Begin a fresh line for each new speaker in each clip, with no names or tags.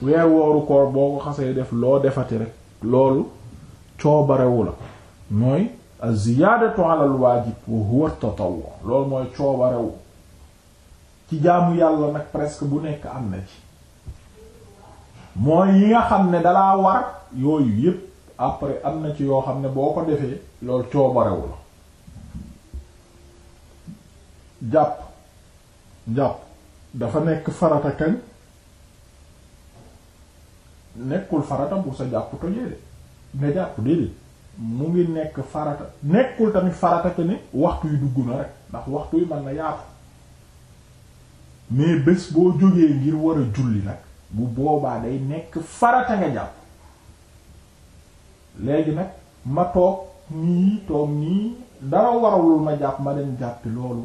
weer wooru koor boo ko xasee def loo defati rek loolu coobarewu la mooy az-ziyaadatu ala al-waajib wa huwa at-tatawwu loolu mooy coobarewu ci jaamu yàlla nag presque bu nekk am na ci mooy yi nga xam ne dalaa war yooyu yépp après am na ci yoo xam ne boo ko defee loolu coobarewu la jàpp njàpp dafa nekk farata kañ nekkul farata bu sa jàpp tojee de nga jàpp déedéet mu ngi nekk farata nekkul tamit farata te ni waxtu yu dugg na rek ndax waxtu yi mën na yaatu mais bés boo jógee ngir war a julli nag bu boobaa day nekk farata nga jàpp léegi nag ma toog nii toog nii dara warawul ma jàpp ma dem jàppi loolu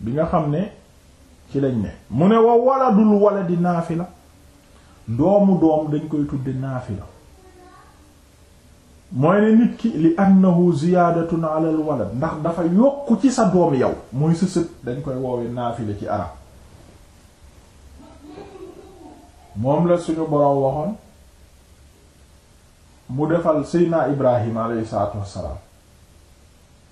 bi nga xam ne ci lañ ne mu ne wa waladul waladi naafila doomu doom dañ koy tudde naafila mooy ne nit ki li annahu ziyaadatun ala al walad ndax dafa yokk ci sa doom yow mooy sa sët dañ koy woowee naafila ci arab moom la suñu boroom waxoon mu defal seydna ibrahim alayhi salaatu wassalaam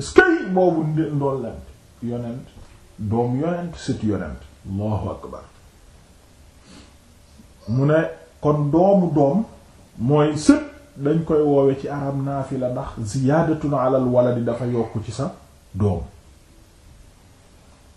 skay boobu ndool leen yonent doom yonent sët yonent allahu akbar mu ne kon doomu doom mooy sët dañ koy woowe ci arab naafila ndax ziyaadatun alal waladi dafa yokk ci sa doom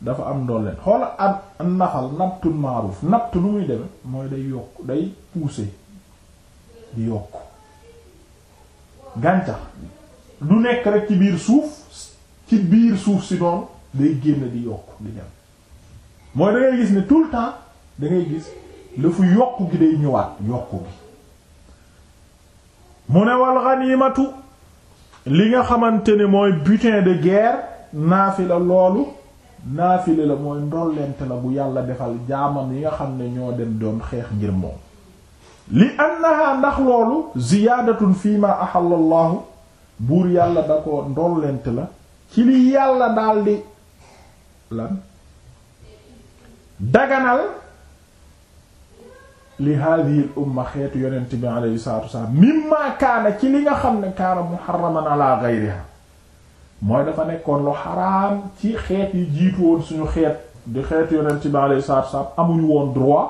dafa am ndolleen xoola ak naxal nabtul maaruf nabt lu muy deme mooy day yokk day pousser di yokk gàncax du nekk rek ci biir suuf ci biir suuf si noonu day génn di yokk di dem mooy da gis ne tout le temps da ngay gis la fu yokk gi day ñëwaat yokk gi mu ne wal ganiimatu li nga xamante ne mooy butin de guerre naafila loolu naafila la mooy ndollent la bu yàlla defal jaamam yi nga xam ne ñoo dem doon xeex ngir moom li annaha ndax loolu ziyaadatun fii ma ahalla allahu buur yàlla da ko ndollent la ci li yàlla daldi lan daganal li hadhihi al umma xeetu yonent bi alayhi salatu wasalaam mimma kaana ci li nga xam ne kaana muharraman ala ghayriha mooy dafa nekkoon lu xaraam ci xeet yi jiitu woon suñu xeet di xeetu yonent bi alayhi salatu wasalaam amuñu woon droit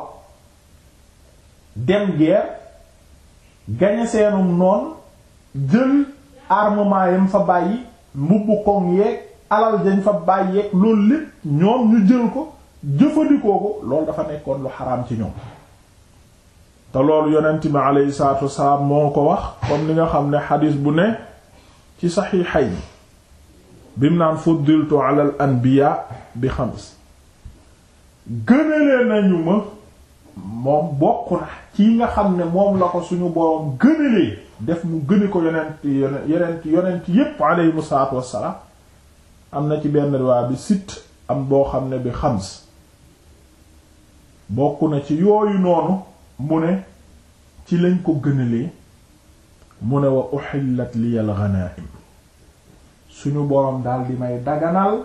dem guerre gañe seenum noon jël armement yam fa bàyyi mbubbu koŋ yeeg alal dañ fa bàyyi yeeg loolu lépp ñoom ñu jël ko jëfandikoo ko loolu dafa nekkoon lu xaraam ci ñoom te loolu yonent bi alayhi salaatu wasalaam moo ko wax comme li nga xam ne xadis bu ne ci saxiixay bi mu naan fuddiltu ala al anbiya bi xams gënale nañu ma moom bokk na ci nga xam ne moom la ko suñu boroom gënalee def mu gëne ko yonent yonent yonent yépp aleyhimu salaatu wassalaam am na ci benn riwaay bi sitt am boo xam ne bi xams bokk na ci yooyu noonu mu ne ci lañ ko gënalee mu ne wa uhillat liyal ghanaim suñu boroom daal di may daganal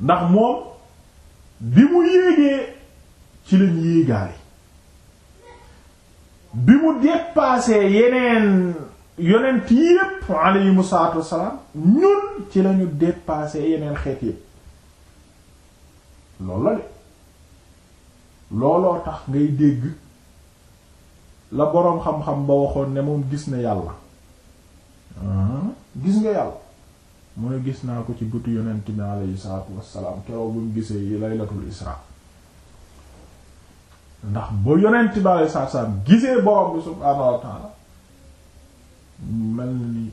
ndax moom bi mu yéegee ci lañ yéegaale bi mu dépassé yeneen yonent yépp aleyhimu salaatu wassalaam ñun ci lañu dépassé yeneen xeet yépp loolu la de looloo tax ngay dégg la boroom xam-xam ba waxoon ne moom gis na yàlla ah, gis nga yàlla mu ne gis naa ko ci bëtu yonent bi alayhi salaatu wassalaam keroog bi mu gisee yi laylatul isra ndax ba yonent bi alayhi salaatu wassalaam gisee borom bi subhaanahu wa ta'ala mel ni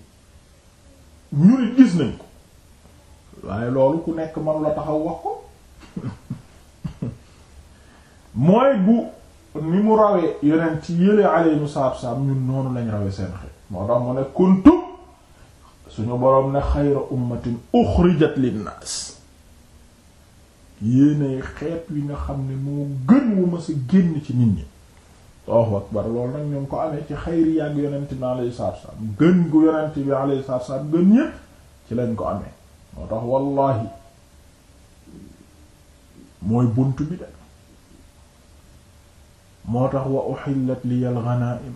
ñu nit gis nañ ko waaye loolu ku nekk man la taxaw wax ko mooy bu ni mu rawee yonent yële alayhi salaatu wassalaam ñun noonu lañ rawee seen xeet moo tax mu ne kuntum suñu boroom ne xayra ummatin uxrijat linnaas yéenay xeet wi nga xam ne moo gën wu ma sa génn ci nit ñi Allahu akbar loolu nag ñu ngi ko amee ci xayri yàgg yonent bi alayhi salaatu wasallam gën gu yonent bi alayhi salaatu wasallam gën ñépp ci lañ ko amee moo tax wallahi mooy bunt bi de moo tax wa uhillat liyal ghanaim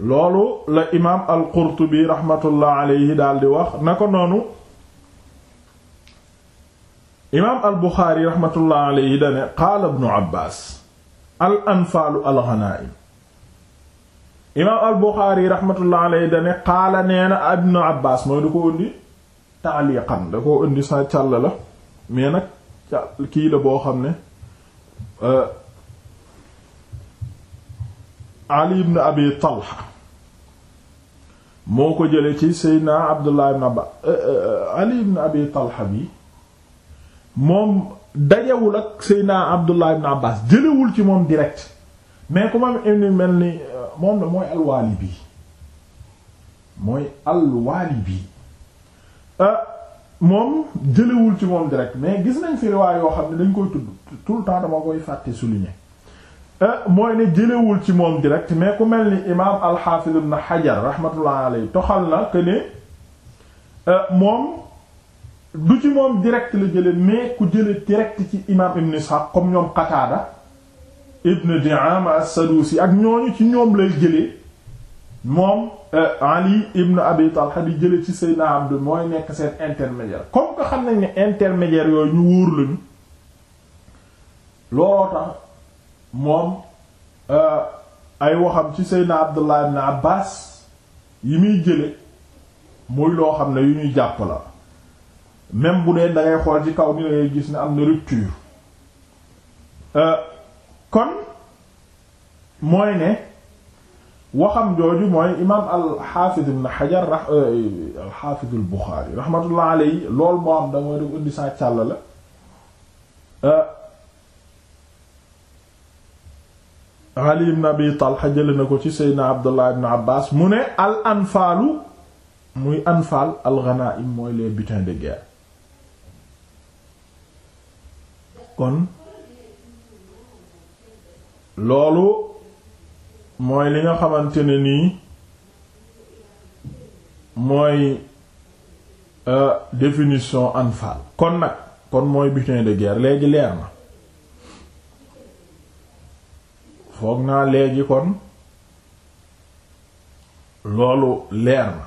loolu la imaam al-Qurtubi rahmatullah alayhi daal di wax na ko noonu imaam al-Buxaari rahmatullah alayhi dane qaala ibnu Abbaas al anfaalu al ghanaa'im imaam al Buxaari rahmatullah alayhi dane qaala nee na ibnu Abbaas mooy du ko indi taaliqan da koo indi sa càll la mais nag ca kii la boo xam ne euh, Ali ibn Abi Talha moo ko jële ci Seydina Abdullah ibn Abba euh, euh, Ali ibn Abi Talha bi moom dajewul ak Seydina Abdullah ibn Abbas jëlewul ci moom direct mais ku ma mel ni moom la mooy alwaali bi mooy al-Walibi euh, moom jëlewul ci moom direct mais gis nañ fi riwaay yoo xam ne dañ koy tudd tout le temps dama koy fàtte souligner euh, mooy ne jëlewul ci moom direct mais ku mel ni imaam al-Hafiz ibn Hajar rahmatullah alayhi toxal na que ne euh, moom du ci moom direct la jële mais ku jële direct ci imaam Ibn Ishaq comme ñoom Qatada ibn Di'ama as-Sadusi ak ñooñu ci ñoom lay jëlee moom euh, Ali ibn Abi Talha di jële ci Seydina Abd mooy nekk seen intermédiaire comme que xam nañ ne intermédiaire yooyu ñu wóor lañu looloo tax moom euh, ay waxam ci Seydina Abdullah ibn Abbas yi muy jële muy loo xam ne yu ñuy jàpp la même bu dee da xool ci kaw ni da gis ne am na rupture euh, kon mooy ne waxam jooju mooy imaam al-Hafiz ibn Hajar euh, al-Hafiz al-Bukhari rahmatullah alayhi loolu moo am da mooy def indi saa càll la euh, Ali ibn Abi Talha jële na ko ci Seydina Abdullah ibn Abbas mu ne al anfaalu muy anfaal al ghanaim mooy les butins de guerre kon loolu mooy li nga xamante ne nii mooy euh, définition anfal kon nag kon mooy butin de guerre léegi leer na foog naa léegi kon loolu leer na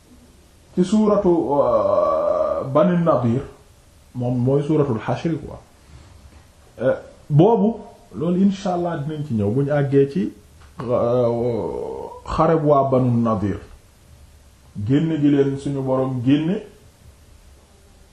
ci suuratu euh, Bani Nadir moom mooy suuratul Hashr quoi euh, boobu loolu insha allah dinañ ci ñëw bu ñu àggee ci euh, xareb waa Banu Nadir génne gi leen suñu boroom génne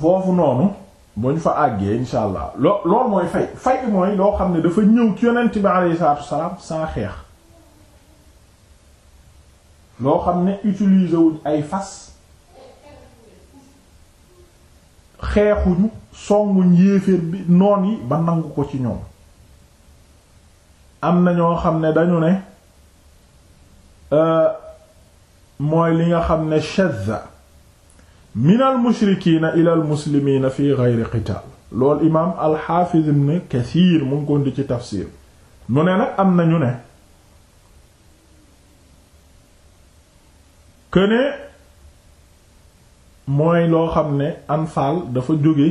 foofu noonu bu ñu fa àggee insha allah loo loolu mooy fay fay mooy loo xam ne dafa ñëw ci yonent bi alayhi salaatu wasalaam sans xeex loo xam ne utiliser wuñ ay fas xeexuñu songuñ yéeféer bi noon yi ba nangu ko ci ñoom am na ñoo xam ne dañu ne euh, mooy li nga xam ne shadda minal mushrikiina ilal muslimiina fi geyri qitaal loolu imaam alxaafiz ibn kasiir mu ngi ko di ci tafsir mu ne nag am na ñu ne këne mooy loo xam ne anfaal dafa jóge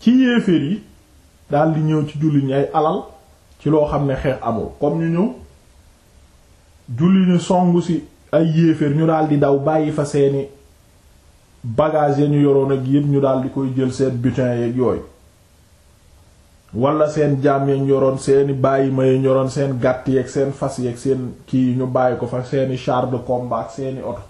ci yéeféer yi daldi ñëw ci jullit ñi ay alal ci loo xam ne xeex amul comme ñu ñëw julli ñu songu si ay yéeféer ñu daal di daw bàyyi fa seeni bagage ya ñu yoroon ak yépp ñu daal di koy jël seen butin yeeg yooyu wala seen jaam yañ yoroon seeni bàyyi ma yañ yoroon seen gàtt yeeg seen fas yeeg seen kii ñu bàyyi ko fa seeni char de combat seeni oto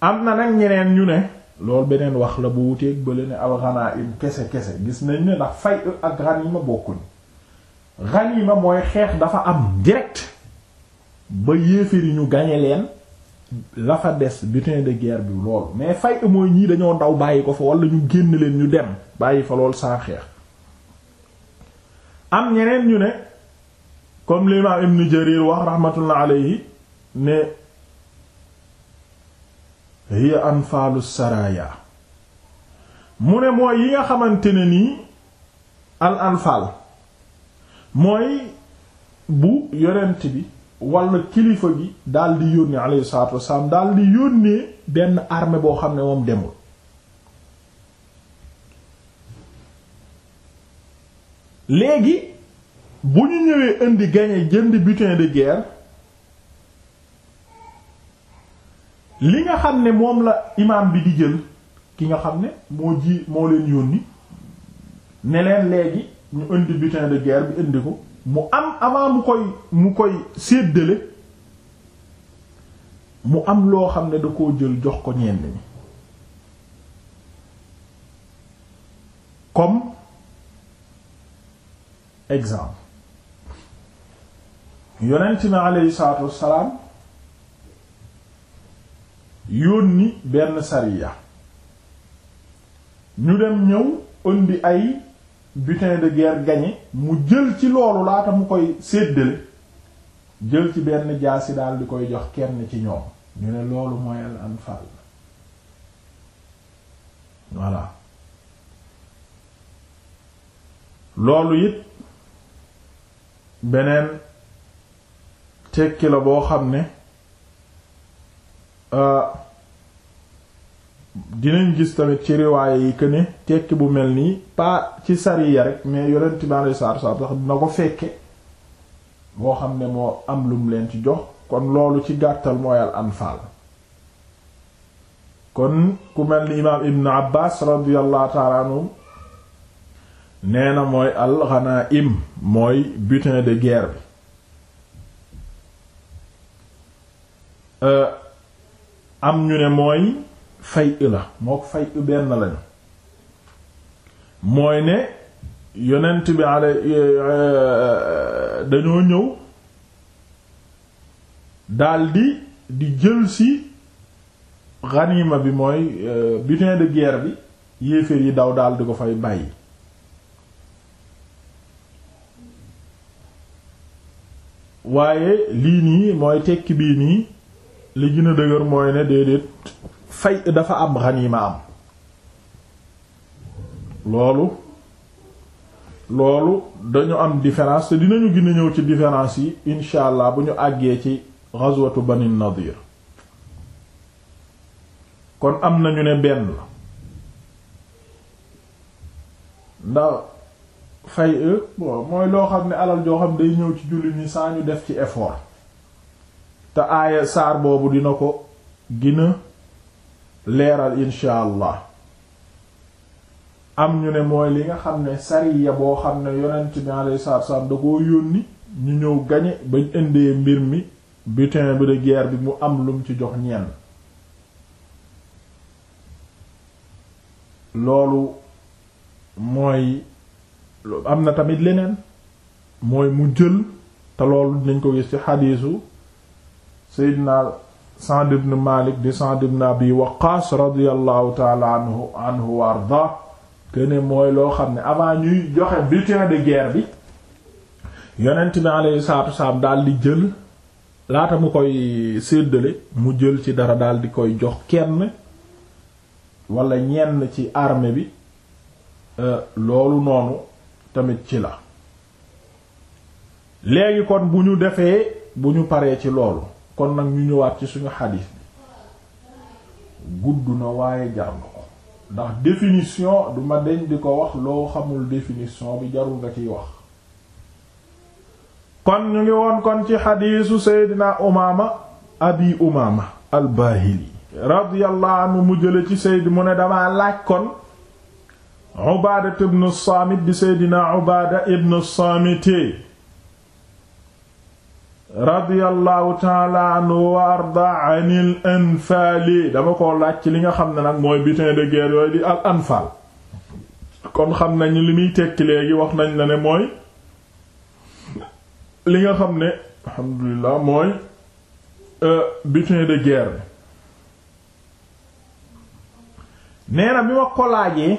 am na nag ñeneen ñu ne loolu beneen wax la bu wuteeg bële ne alxanaa im kese kese gis nañ ne ndax fay ak ganima bokkuñ ganima mooy xeex dafa am direct ba yéeféer yi ñu gañe leen la fa des butin de guerre bi loolu mais fay mooy ñii dañoo daw bàyyi ko fa wala ñu génn leen ñu dem bàyyi fa lool saa xeex am ñeneen ñu ne comme l'imam Ibn Jarir wax rahmatullah alayhi ne hiya anfaalu saraya mu ne mooy yi nga xamante ne nii al anfaal mooy bu yonent bi walla kilifa gi daal di yónnee alayhi salaatu wasalaam daal di yónnee benn armée boo xam ne moom demul léegi bu ñu ñëwee indi gagné jënd butin de guerre li nga xam ne moom la imaam bi di jël ki nga xam ne moo ji moo leen yónni ne leen léegi ñu indi butin de guerre bi indi ko mu am avant mu koy mu koy séddale mu am loo xam ne da koo jël jox ko ñenn ñi comme exemple yonent mi aleyhi salaatu wassalaam yónni benn sariya ñu dem ñëw indi ay butin de guerre gagné mu jël ci loolu laata mu koy séddale jël ci benn jaasi daal di koy jox kenn ci ñoom ñu ne loolu mooy al anfal voilà loolu it beneen tekki la boo xam ne euh, dinañ gis tamit ci riwaaye yi que ne tekki bu mel nii pas ci sariya rek mais yonent bi alayhi salaatu salaam sax dina ko fekke moo xam ne moo am lum leen ci jox kon loolu ci gàttal mooy al anfaal kon ku mel ni imaam ibn abbas radiyallahu ta'ala anhu nee na mooy al ghanaim mooy butin de guerre bi euh, am ñu ne mooy fay i la moo ko fay i benn lañu mooy ne yonent bi ale euh, dañoo ñëw daldi di jël si ganima bi mooy euh, butin de guerre bi yéeféer yi daw daal di ko fay bàyyi waaye lii nii mooy tekki bii nii li gën a dëgër mooy ne déedéet fay dafa am ganima am loolu loolu dañu am différence te dinañu gën a ñëw ci différence yi incha allah bu ñu àggee ci ghazwatu Bani Nadir kon am nañu ne benn la ndax fay e, bon mooy loo xam ne alal joo xam day ñëw ci julli ñi saa ñu def ci effort te aaya saar boobu dina ko gina leeral insha allah am ñu ne mooy li nga xam ne sariya boo xam ne yonent bi alayhi salaatu wa salaam da koo yónni ñu ñëw gañe bañ indee mbir mi butin bi de guerre bi mu am lum ci jox ñenn loolu mooy am na tamit leneen mooy mu jël te loolu dinañ ko gis ci xadiisu Seydina Sa'd ibn Malik di Sa'd ibn Abi Waqqas radiyallahu taala anhu anhu wa arda kene mooy loo xam ne avant ñuy joxe butin de guerre bi yonent bi alayhi salaatu wasalaam daal di jël laata mu koy séddale mu jël ci dara daal di koy jox kenn wala ñenn ci armée bi euh, loolu noonu tamit ci la léegi kon bu ñu defee bu ñu paree ci loolu kon nag ñu ñëwaat ci suñu xadiis gudd na waaye jar na ko ndax définition du ma deñ di ko wax loo xamul définition bi jarul nga ciy wax kon ñu ngi woon kon ci xadiisu seydina umaama abi umaama al baahili radiyallahu anhu mu jële ci seyd mu ne dama laaj kon Ubaada ibn Saamit di Seydina Ubaada ibn Saamit radiyallahu taala anhu wa arda anil anfaali dama ko laaj ci li nga xam ne nag mooy butin de guerre yooyu di al anfaal kon xam nañ li muy tekki léegi wax nañ la ne mooy li nga xam ne alhamdulilah mooy euh, butin de guerre bi nee na bi ma ko laajee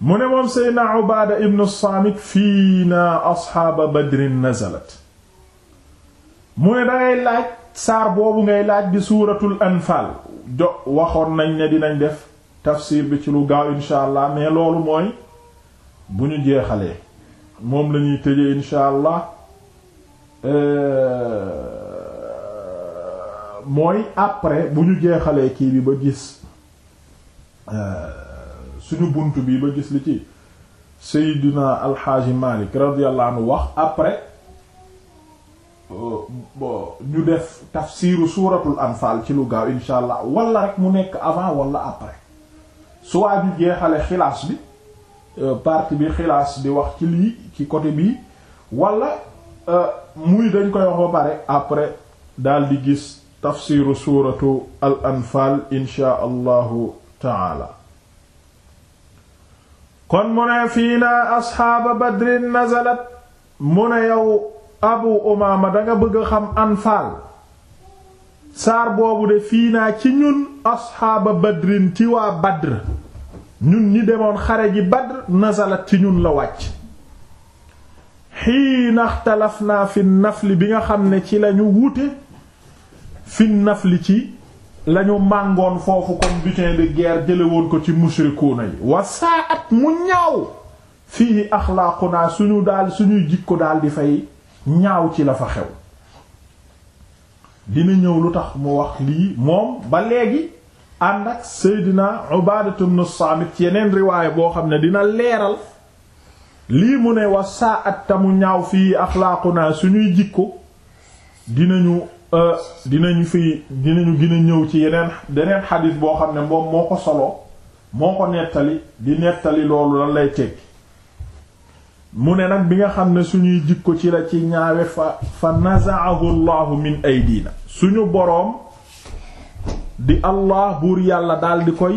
mu ne moom seydna ubaada ibnu saamit fii na asxaaba badrin nazalat mu ne dangay laaj saar boobu ngay laaj di suuratul anfaal jo waxoon nañ ne dinañ def tafsir bi ci lu gaaw insha allah mais loolu mooy bu ñu jeexalee moom lañuy tëjee insha allah euh, mooy après bu ñu jeexalee kii bi ba gis euh, suñu bunt bi ba gis li ci Seydina Alxaaji Malik radiyallahu anhu wax après euh, ñu def tafsiru suuratul anfaal ci lu gaaw insha allah wala rek mu nekk avant wala après soit ñu jeexale xilaas bi euh, partie bi xilaas di wax ci lii ci côté bii wala euh, muy dañ koy wax ba pare après daal di gis tafsiru suuratu al anfaal inshaa allahu taala kon mu ne fii naa asxaaba badrin nazalat mu ne yow abu umaama danga bëgg a xam anfaal saar boobu de fii naa ci ñun asxaaba badrin ci waa badr ñun ñi demoon xare ji badr nazalat ci ñun la wàcc xiina ixtalafnaa fi nafli bi nga xam ne ci lañu wuute fi nafli ci lañu màngoon foofu comme butin de guerre jële woon ko ci mushrikuuna yi wa saa at mu ñaaw fii axlaaqunaa suñu daal suñuy jikko daal di fay ñaaw ci la fa xew dina ñëw lu tax mu wax lii moom ba léegi ànd ak Seydina Ubaadatu ibn Saamit ci yeneen riwaay boo xam ne dina leeral lii mu ne wa saa at tamu ñaaw fii axlaaqunaa suñuy jikko dinañu euh, dinañu fi dinañu gën a ñëw ci yeneen beneen xadis boo xam ne moom moo ko solo moo ko nettali di nettali loolu lan lay teg mu ne nag bi nga xam ne suñuy jikko ci la ci ñaawe fa fa nazaahu llahu min aydina suñu boroom di allah buur yàlla daal di koy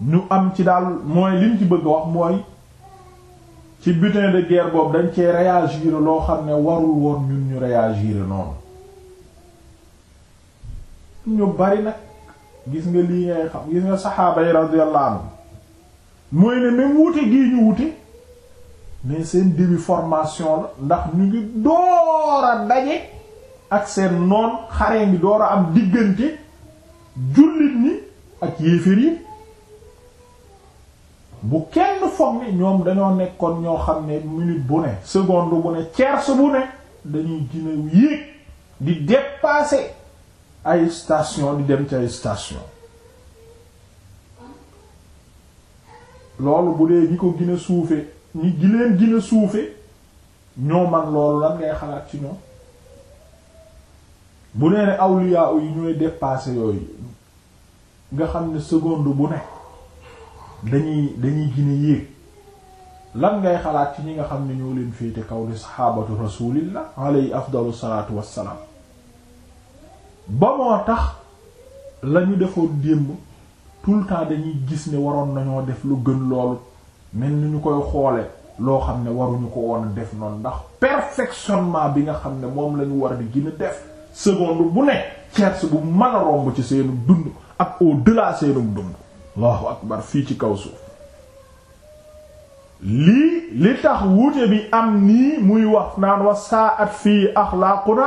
ñu am ci daal mooy liñ ci bëgg wax mooy ci butin de guerre boobu dañ cee réagir loo xam ne warul woon ñun ñu réagir noonu ñu bari nag gis nga lii ngay xam gis nga saxaaba yi radiyallahu anhu mooy ne même wuute gii ñu wuute mais seen début formation la ndax ñu ngi door a daje ak seen noon xare ngi door a am diggante jullit ñi ak yéeféer yi bu kenn foog ne ñoom dañoo nekkoon ñoo xam ne minute bu ne seconde bu ne tierce bu ne dañuy gën a yéeg di dépasser ay station di dem ci ay station loolu bu dee ñi ko gën a suufe ñi gileen gën a suufe ñoo man loolu lan ngay xalaat ci ñoom bu nee ne awliya yi ñooy dépasser yooyu nga xam ne seconde bu ne dañuy dañuy gën yéeg lan ngay xalaat ci ñi nga xam ne ñoo leen féete kaw di saxaabatu rasulillah alayhi afdalu salaatu wassalaam ba moo tax lañu defoon démb tout le temps dañuy gis ne waroon nañoo def lu gën loolu mel ni ñu koy xoole loo xam ne waruñu ko woon def noonu ndax perfectionnement bi nga xam ne moom lañu war di gën a def seconde bu ne tierce bu mën a romb ci seenu dund ak au delà seenu dund allahu akbar fii ci kaw suuf lii li tax wuute bi am nii muy wax naan wa saa at fii axlaaquna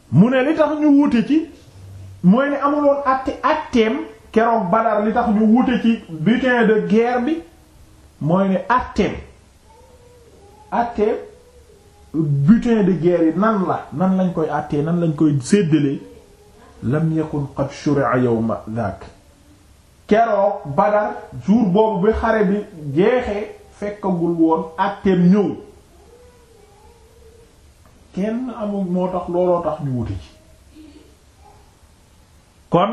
mu ne li tax ñu wuute ci mooy ne amuloon àtte àtteem keroog Badar li tax ñu wuute ci butin de guerre bi mooy ne àtteem àtteem butin de guerre yi nan la nan lañ koy àttee nan lañ koy séddalee lam yakun qad shuri'a yawma dhak keroog Badar jour boobu bi xare bi jeexee fekkagul woon àtteem ñëw kenn amul moo tax looloo tax ñu wuti ci kon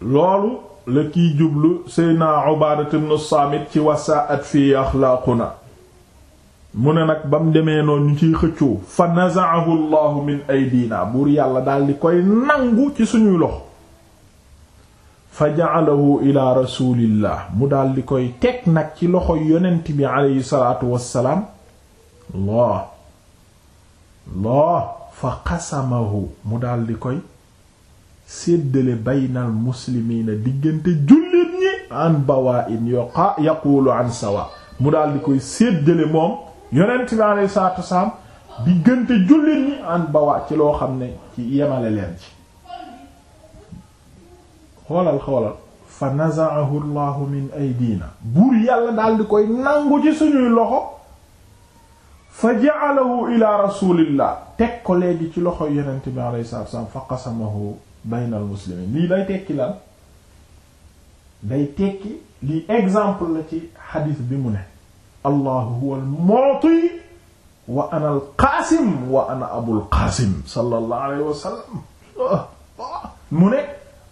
loolu la kiy jublu seydna Ubaada ibn Saamit ci wasaat fii axlaaquna mu ne nag ba mu demee noonu ñu ciy xëccoo fa naza'ahu Allahu min aydina buur yàlla daal di koy nangu ci suñuy loxo fa ja'alahu ila rasulillah mu daal di koy teg nag ci loxo yonent bi aleyhi salaatu wassalaam loo loo fa qasamahu mu daal di koy séddale baynal muslimiina diggante jullit ñi an bawaa in yoqa yaquulu an sawa mu daal di koy séddale moom yonent bi alayhi salaatu wasalaam diggante jullit ñi an bawaa ci loo xam ne ci yemale leen ci xoolal xoolal fa naza'ahu llahu min aydina buur yàlla daal di koy nangu ci suñuy loxo fa ja'alahu ila rasulillah teg ko léegi ci loxo yonent bi alayhi salaatu wa salaam fa qasamahu bayna al muslimin lii lay tekki lan day tekki lii exemple la ci xadiis bi mu ne allahu huwa al mu'ti wa ana al qaasim wa ana abul qaasim sallallahu alayhi wa sallam mu ne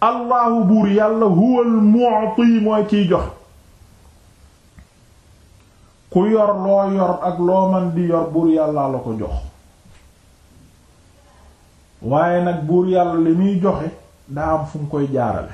allahu buur yàlla huwa al mu'ti mooy kiy jox ku yor loo yor ak loo man di yor buur yàlla la ko jox waaye nag buur yàlla li muy joxe daa am fu mu koy jaarale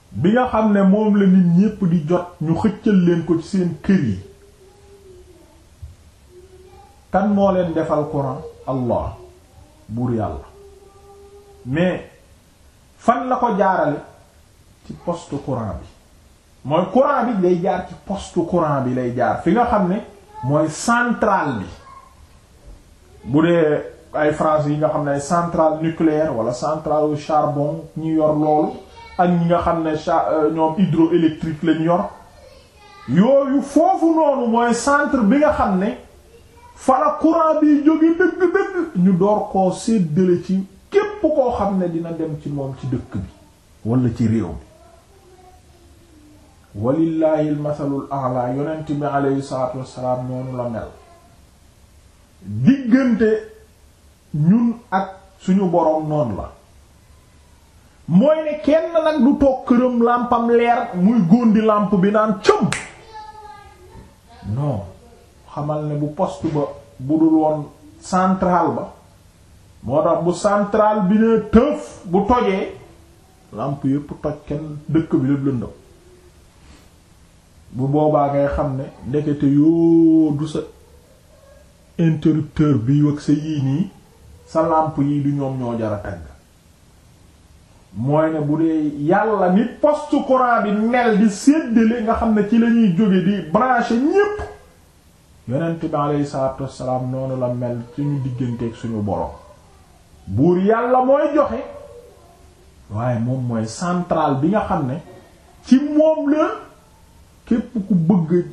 bi nga xam ne moom la nit ñépp di jot ñu xëccal leen ko ci seen kër yi kan moo leen defal courant allah buur yàlla mais fan la ko jaarale ci poste courant bi mooy courant bi lay jaar ci poste courant bi lay jaar fi nga xam ne mooy centrale bi bu dee ay France yi nga xam ne ay centrale nucléaire wala centrale au charbon ñu yor loolu ak ñi nga xam ne euh, ñoom hydroélectrique lañ yor yooyu foofu noonu mooy centre bi nga xam ne fala courant bi jóge dëgg-dëgg ñu door koo séddale ci képp koo xam ne dina dem ci moom ci dëkk bi wala ci réew mi walillahi almasalul a'la yonent bi aleyhi salatu wasalaam noonu la mel diggante ñun ak suñu boroom noonu la mooy ne kenn nag du toog këram làmpam leer muy góondi làmp bi naan cëm non xamal ne bu poste ba bu dul woon central ba moo tax bu central bi ne tëf bu tojee làmp yépp toj kenn dëkk bi lépp lëndëm bu boobaa ngay xam ne ndekete yoo du sa interrupteur bi ak sa yii nii sa làmp yi du ñoom ñoo jara tagg mooy ne bu dee yàlla ni poste courant bi mel di séddale nga xam ne ci lañuy jóge di branché ñépp yonent bi aleyhi salaatu wassalaam noonu la mel suñu digganteeg suñu borom buur yàlla mooy joxe waaye moom mooy central bi nga xam ne ci moom la képp ku bëgg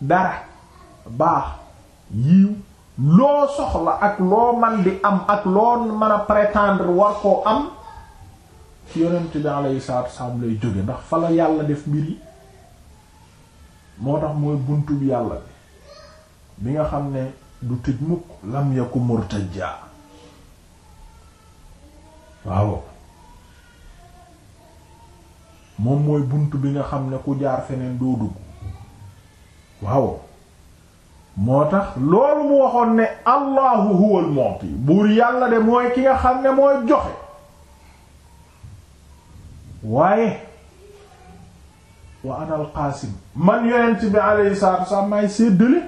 dara baax yiw loo soxla ak loo man di am ak loo mën a prétendre war koo am ci yonent bi alayhi salaatu wassalaam lay jóge ndax fa la yàlla def mbir yi moo tax mooy buntu bi yàlla bi nga xam ne du tëj mukk lam yaku murtajja waaw moom mooy bunt bi nga xam ne ku jaar feneen doo dugg waaw moo tax loolu mu waxoon ne allahu huwal mu'ti buur yàlla de mooy ki nga xam ne mooy joxe waaye wa ana al qaasim man yonent bi alayhi salaatu wasalaam maay séddale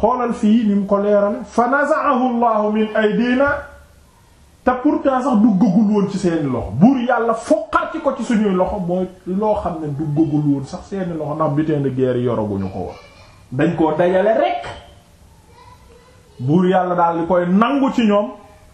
xoolal fii ni mu ko leeral fa naza'ahu allahu min aydina te pourtant sax duggagul woon ci seeni loxo buur yàlla foqati ko ci suñuy loxo mooy loo xam ne duggagul woon sax seeni loxo ndax butin de guerre yoraguñu ko woon dañ koo dajale rekk buur yàlla daal di koy nangu ci ñoom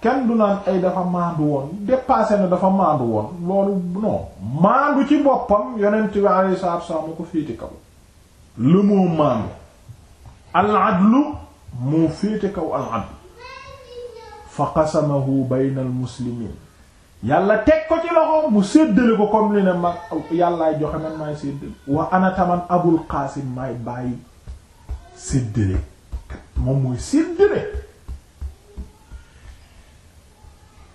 kenn du naan ay dafa maandu woon dépassé na dafa maandu woon loolu non maandu ci boppam yonent bi alayhi salaatu wasallam moo ko féete kaw le mot maandu al adlu moo féete kaw al adl fa qasamahu bayna al muslimin yàlla teg ko ci loxoom mu séddale ko comme li ne ma yàllaay joxe man maay séddale wa ana taman abul qaasim maay bàyyi séddale moom mooy séddale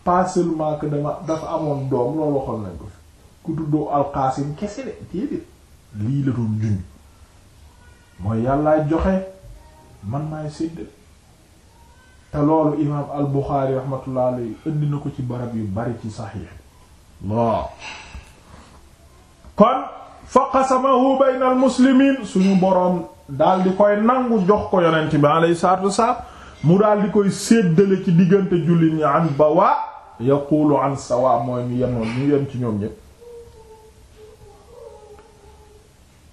pas seulement que dama dafa amoon doom loolu waxoon nañ ko fi ku tuddoo alqaasim kese de déedéet lii la doon junj mooy yàllaay joxe man maay séddale te loolu imaam al Buxaari rahmatullah alayhi indi na ko ci barab yu bari ci saxiix waaw kon fa qasamahu bayna al muslimiin suñu boroom daal di koy nangu jox ko yonent bi alayhi salaatu wasalaam mu daal di koy séddale ci diggante jullit ñi an bawa yaqulu an sawa mooy ñu yemoon ñu yem ci ñoom ñépp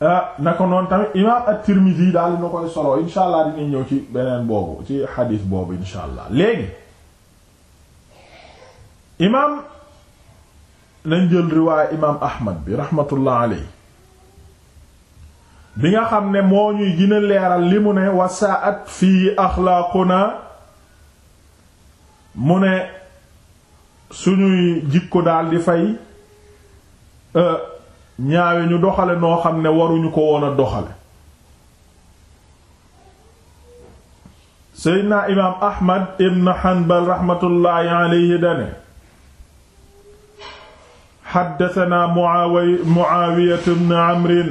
Ah, na ko noonu tamit imaam at-Tirmidhi daal dina koy solo insha allah dinañ ñëw ci beneen boobu ci xadiis boobu insha allah léegi imaam nañ jël riwaaya imaam Ahmad bi rahmatullah alayhi bi nga xam ne moo ñuy gën leeral li mu ne wasaat fii axlaaquna mu ne suñuy jikko daal di fay euh, ñaawe ñu doxale noo xam ne waruñu ko woon a doxale seydna imaam ahmad ibn hanbal raxmatullaahi alayhi dane xaddatanaa muaawiyatu bnu amrin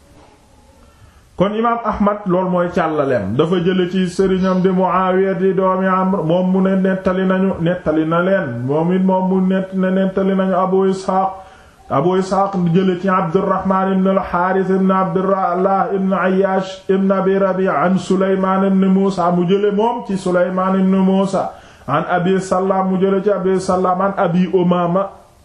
kon imaam ahmad loolu mooy càllaleem dafa jële ci sëriñam di muawiya di doomi amr moom mu ne nettali nañu nettali na leen moom it moom mu nett ne nettali nañu abu isxaaq abu isxaaq di jële ci abdurrahman ibn alxaaris ibn abdullah ibn ayyash ibn abi rabi an suleymaan ibn muusa mu jële moom ci suleymaan ibn muusa an abi salaam mu jële ci abi salaam an abi umaama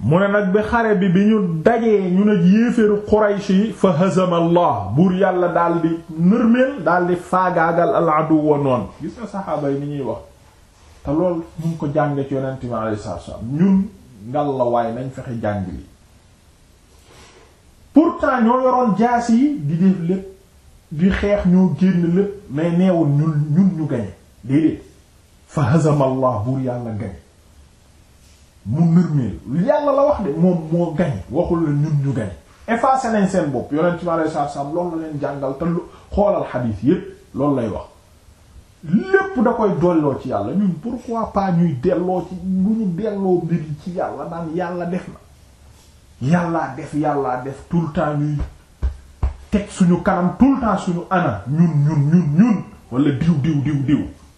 mu ne nag bi xare bi bi ñu dajee ñu ne yéeféeru Quraysh yi fa hazama Allah buur yàlla daal di nërmeel daal di faagaagal al aduwa noon gis nga saxaaba yi ni ñuy wax te lool ñu ngi ko jànge ci yonent bi alayhi salaatu wasallam ñun ngal la waaye nañ fexe jàng li pourtant ñoo yoroon jaas yi di def lépp di xeex ñoo génn lépp mais neewul ñun ñun ñu gañe déedéet fa hazama Allah buur yàlla gañe mu nërmeel yàlla la wax de moom moo gañ waxul la ñun ñu gañ effacé nañ seen bopp yonent bi alayhi salaatu salaam loolu la leen jàngal te lu xoolal xadiis yépp loolu lay wax lépp da koy dolloo ci yàlla ñun pourquoi pas ñuy delloo ci bu ñu delloo mbir yi ci yàlla naan yàlla def na yàllaa def yàllaa def tout le temps ñuy teg suñu kanam tout le temps suñu ana ñun ñun ñun ñun wala diw diw diw diw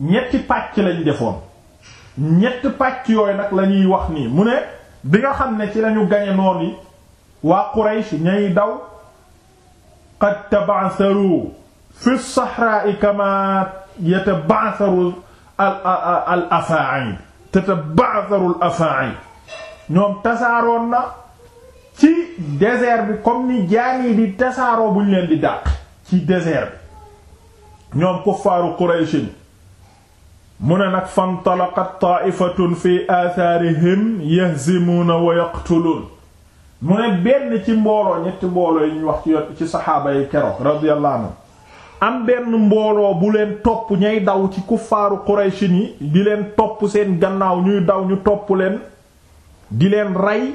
ñetti pàcc lañ defoon ñetti pàcc yooyu nag la ñuy wax nii mu ne bi nga xam ne ci lañu gañe noon yi waa Quraysh ñay daw qad taba'tharu fi sahra'i kama yataba'tharu al afa'id tataba'tharu al afa'id ñoom tasaaroon na ci désert bi comme ni jaan yi di tasaaroo buñ leen di dàq ci désert bi ñoom kuffaaru qurayshin mu ne nag fantalaqat taaifatun fi aathaarihim yahzimuuna wa yaqtuluun mu ne benn ci mbooloo ñetti mbooloo yi ñu wax ci yot ci saxaaba yi keroog radiyallahu anhu am benn mbooloo bu leen topp ñay daw ci kuffaaru qurayshin yi di leen topp seen gannaaw ñuy daw ñu topp leen di leen rey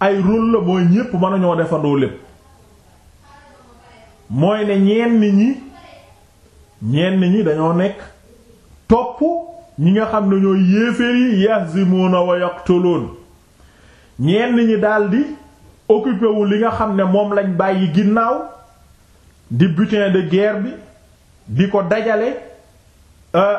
ay rôle la mooy ñépp mën nañoo defandoo lépp mooy ne ñenn ñi ñenn ñi dañoo nekk topp ñi nga xam ne ñooy yéeféer yi yahzimuuna wa yaqtuluun ñenn ñi daldi occupé wu li nga xam ne moom lañ bàyyi ginnaaw di butin de guerre bi di ko dajale euh,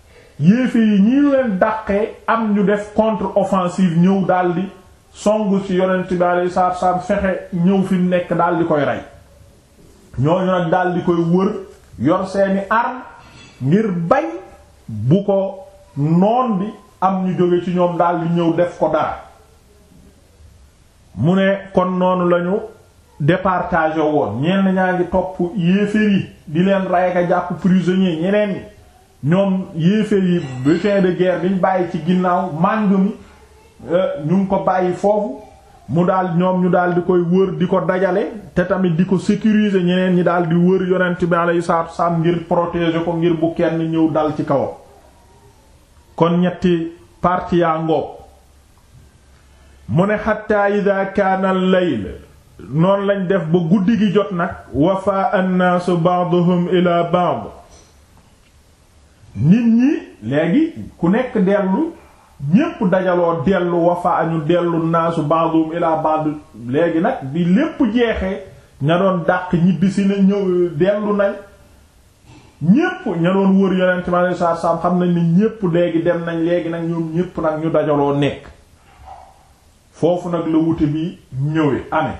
yéefe yi ñi leen dàqee am ñu def contre offensive ñëw daldi songu ci yonent bi alayhi salaatu salaam fexe ñëw fi mu nekk daldi koy rey ñooñu nag daldi koy wër yor seeni arme ngir bañ bu ko noon bi am ñu jóge ci ñoom daldi ñëw def ko dara mu ne kon noonu lañu départagé woon ñenn ñaa ngi topp yéeféer yi di leen rey ak jàpp prisonnier ñeneen ñi ñoom yéeféer yi butin de guerre biñ bàyyi ci ginnaaw màng mi euh, ñu ngi ko bàyyi foofu mu daal ñoom ñu daal di koy wër di ko dajale te tamit di ko sécuriser ñeneen ñi daal di wër yonent bi alayhi salaatu wassalaam ngir protéger ko ngir bu kenn ñëw dal ci kawam kon ñetti parti yaa ngoog mu ne xatta ida kaana al layl noonu lañ def ba guddi gi jot nag wafa annaasu ba'duhum ila ba'd nit ñi léegi ku nekk dellu ñépp dajaloo dellu wafa añu dellu naasu ba'dhum ila ba'd léegi nag bi lépp jeexee ña doon dàq ñibbisi na ñëw dellu nañ ñépp ña doon wër yonent ma ne saa saam xam nañ ni ñépp léegi dem nañ léegi nag ñoom ñépp nag ñu dajaloo nekk foofu nag la wute bi ñëwee amee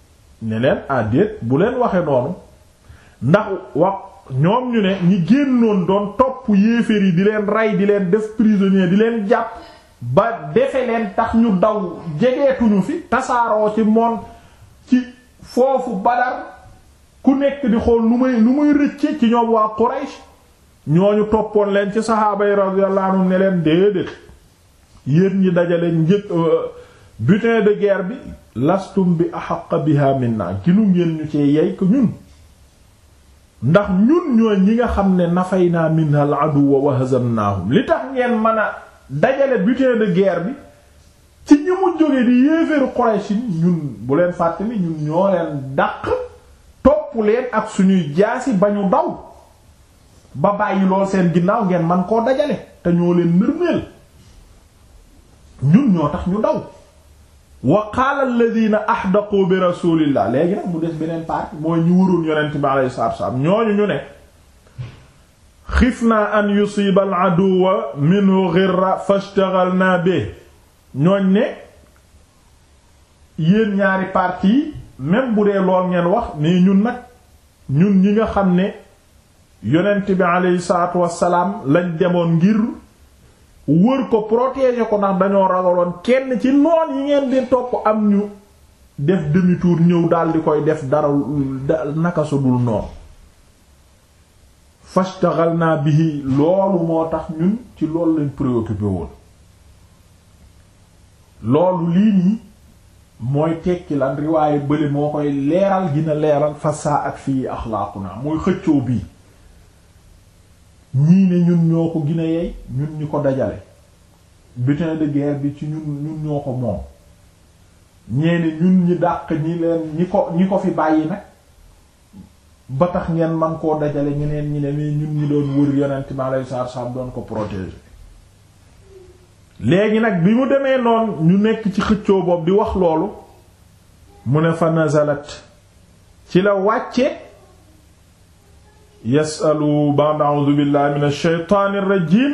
ne leen ah déet bu leen waxe noonu ndax wax ñoom ñu ne ñi génnoon doon topp yéeféer yi di leen rey di leen def prisonnier di leen jàpp ba defe leen tax ñu daw jegeetuñu fi tasaaroo ci moon ci foofu Badar ku nekk di xool lu may lu may rëcce ci ñoom waa Quraysh ñooñu toppoon leen ci saxaaba yi radiyallahu anhum ne leen déedéet yéen ñi dajale njëg euh, butin de guerre bi lastum bi ahaqqa biha minna ginu ngeen ñu ci yey ko ñun ndax ñun ñooy ñi nga xam ne nafay naa minha al aduwa wa hazamnaahum li tax ngeen mën a dajale butin de guerre bi ci ñi mu jóge di yéeféeru Quraysh ñun bu leen fàtte ni ñun ñoo leen dàq topp leen ak suñuy jaasi ba ñu daw ba bàyyi lool seen ginnaaw ngeen man koo dajale te ñoo leen nërmeel ñun ñoo tax ñu daw wa qaala alladhina ahdaqu bi rasulillah léegi nag mu des beneen part mooy ñu waroon yonent bi alayhi salaatu wasallam ñooñu ñu ne xif naa an yusiba al aduwa minhu ghirra fashtaghalna bi ñooñ ne yéen ñaari parti même bu dee lool ngeen wax mais ñun nag ñun ñi nga xam ne yonent bi aleyhi salaatu wassalaam lañ demoon ngir wër ko protéger ko ndax dañoo ragaloon kenn ci noon yi ngeen di topp am ñu def demi tour ñëw daal di koy def dara naka su dul noonu fashtaxalnaa bihi loolu moo tax ñun ci loolu lañ préoccupé woon loolu lii nii mooy tekki lan riwaaye bële moo koy leeral dina leeral fa saa at fii axlaaquna mooy xëccoo bii ñii ne ñun ñoo ko gina yey ñun ñu ko dajale butin de guerre bi ci ñun ñun ñoo ko moom ñee ne ñun ñi dàq ñi leen ñi ko ñi ko fi bàyyi nag ba tax ngeen man koo dajale ñeneen ñi ne mais ñun ñi doon wër yonent bi alayhi salaatu wassalaam doon ko protéger léegi nag bi mu demee noonu ñu nekk ci xëccoo boobu di wax loolu mu ne fa nazalat ci la wàcce yasalu ba'da a'udhu billahi minash shaytaanir rajiim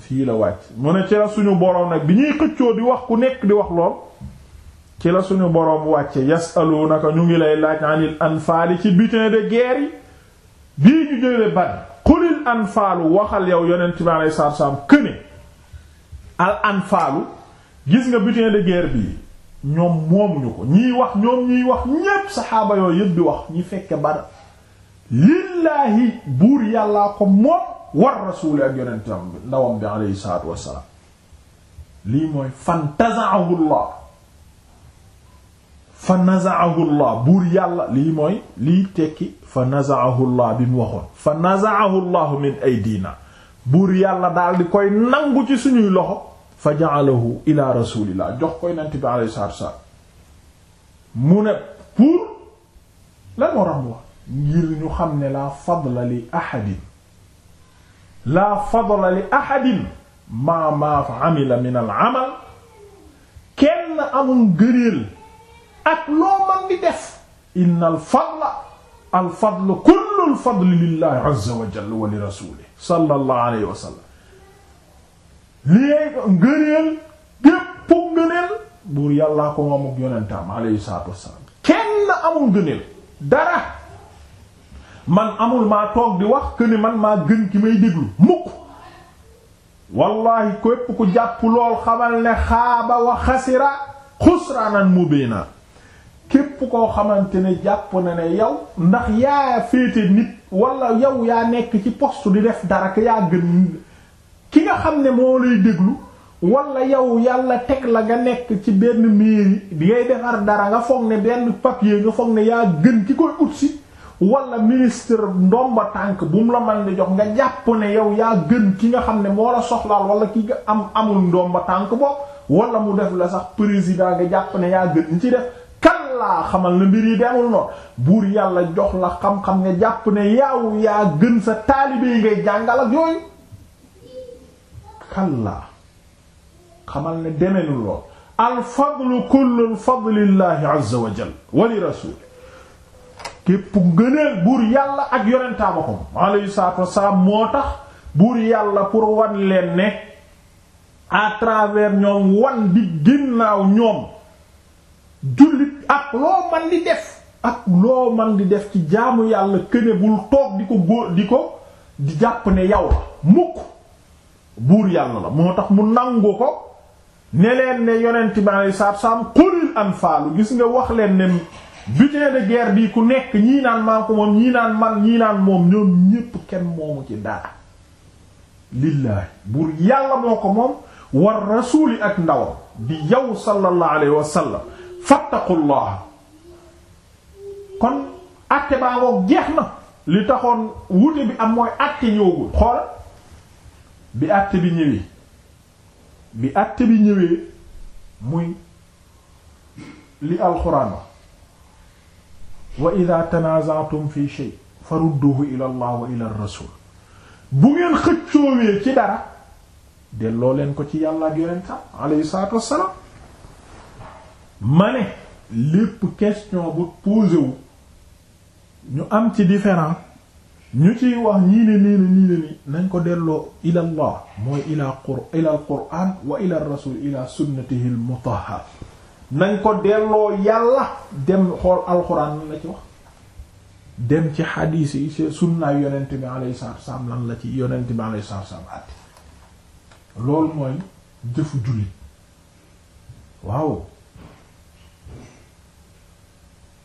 fii la wàcc mu ne ci la suñu boroom nag bi ñuy xëccoo di wax ku nekk di wax lool ci la suñu boroom wàcce yasalunaka ñu ngi lay laaj anil anfaali ci butin de guerre yi bii ñu jële ban xulil anfaalu waxal yow yonent bi alayhi salaatu salaam këne al anfaalu gis nga butin de guerre bii ñoom moomuñu ko ñiy wax ñoom ñiy wax ñépp saxaaba yooyu yépp di wax ñi fekke Badar lillaahi buur yàllaa ko moom war rasuuli ak yonentam bi ndawam bi alayhi salaatu wassalaam lii mooy fantaza'ahu Allah fa naza'ahu Allah buur yàlla lii mooy lii tekki fa naza'ahu Allah bi mu waxoon fa naza'ahu Allah min aydina buur yàlla daal di koy nangu ci suñuy loxo fa ja'alahu ila rasulillah jox koy nent bi alayhi salaatu wassalaam mu ne pour lan moo tax mu wax ngir ñu xam ne laa fadla li ahadin laa fadla li ahadin maa maa fa amila min al amal kenn amul gëneel ak loo man di def inna al fadla al fadlu kullu al fadli lillahi azza wa jalla wa li rasulihi sallallahu alayhi wa sallam lii ngëneel gépp ngëneel buur yàllaa ko moom ak yonentam alayhi salaatu wassalaam kenn amul ngëneel dara man amul maa toog di wax que ni man maa gën ki may déglu mukk wallahi képp ku jàpp lool xamal ne xaaba wa xasira xusraanan mubiina képp koo xamante ne jàpp na ne yow ndax yaa féete nit wala yow yaa nekk ci poste di def dara que yaa gën ki nga xam ne moo lay déglu wala yow yàlla teg la nga nekk ci benn mairie di ngay defar dara nga foog ne benn papier nga foog ne yaa gën ki koy utsi wala ministre ndomba tànk bu mu la mën di jox nga jàpp ne yow yaa gën ki nga xam ne moo la soxlaal wala ki nga am amul ndomba tànk bopp wala mu def la sax président nga jàpp ne yaa gën ñi ci def kallaa xamal na mbir yi demul noonu buur yàlla jox la xam-xam nga jàpp ne yaaw yaa gën sa taalibe yi ngay jàngal ak yooyu kallaa xamal ne demenul lool al fadlu kullu fadlillahi azza wa jalla wa li rasul képp ngëneel buur yàlla ak yonentaama ko alayhi salaatu wassalaam moo tax buur yàlla pour wan leen ne à travers ñoom wan di ginnaaw ñoom jullit ak loo man di def ak loo man di def ci jaamu yàlla këne bul toog di ko góor di ko di jàpp ne yow la mukk buur yàlla la moo tax mu nangu ko ne leen ne yonent bi alei saatu salaam xulil anfaalu gis nga wax leen ne butin de guerre bi ku nekk ñii naan maa ko moom ñii naan man ñii naan moom ñoom ñépp kenn moomu ci dara lillaahi buur yàlla moo ko moom war rasuuli ak ndawam bi yow sallallahu alayhi wa sallam fattaqullaha kon àtte baa ngoog jeex na li taxoon wuute bi am mooy àtte ñëwagul xool bi àtte bi ñëwee bi àtte bi ñëwee muy li alxuraan wa wa ida tanaza'tum fi shay farudduhu ila allah wa ila rasul bu ngeen xëccoowee ci dara delloo leen ko ci yàlla ak yonent alayhi salaatu wassalaam ma ne lépp question bu posé ñu am ci différent ñu ciy wax ñii ne nii ne nii ne nañ ko delloo ila allah mooy ila qur ila al quran wa ila rasul ila sunnatihi al mutahhar nañ ko delloo yàlla dem xool alquran lan la ci wax dem ci xadiis yi ci sunnaay yonent bi alayhi salaatu wasallam lan la ci yonent bi alayhi salaatu wasallam àtte loolu mooy jëfu jullit waaw